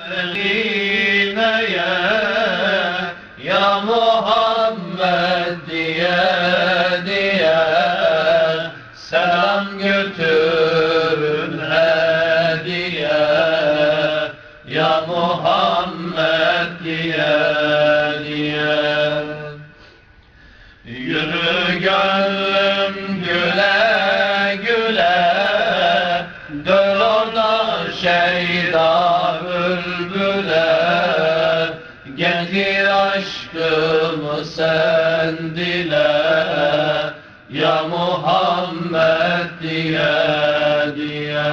Medine'ye ya Muhammed diye diye selam götürün hediye ya Muhammed diye bülbüle Getir aşkımı sen dile. Ya Muhammed diye diye.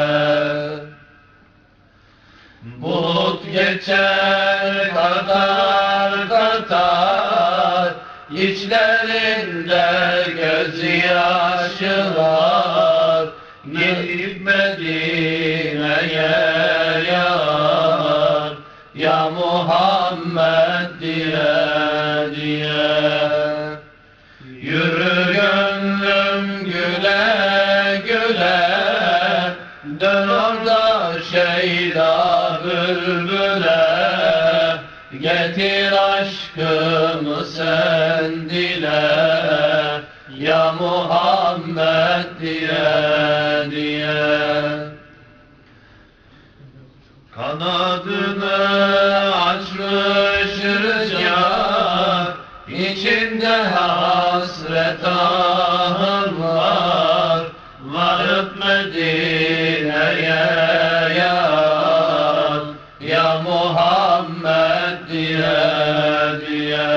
Bulut geçer katar katar İçlerinde gözyaşı var Gidip Medine'ye Muhammed diye diye. Yürü gönlüm güle güle Dön orada şeyda bülbüle. Getir aşkımı sen dile Ya Muhammed diye diye. Kanadını İçinde hasret ahır var Varıp Medine'ye yar. Ya Muhammed diye diye.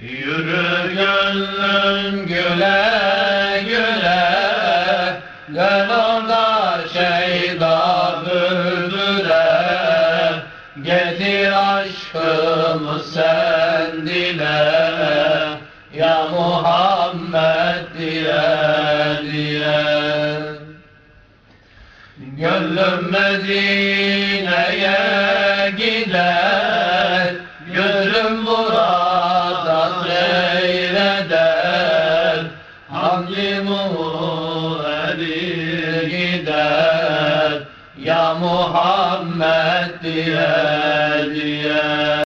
Yürü gönlüm güle güle Dön orada şeyda bülbüle Getir aşkımı sen dile Ya Muhammed diye diye Gönlüm Medine'ye gider Gözüm burada seyreder. Hamdimu erir gider Ya Muhammed diye diye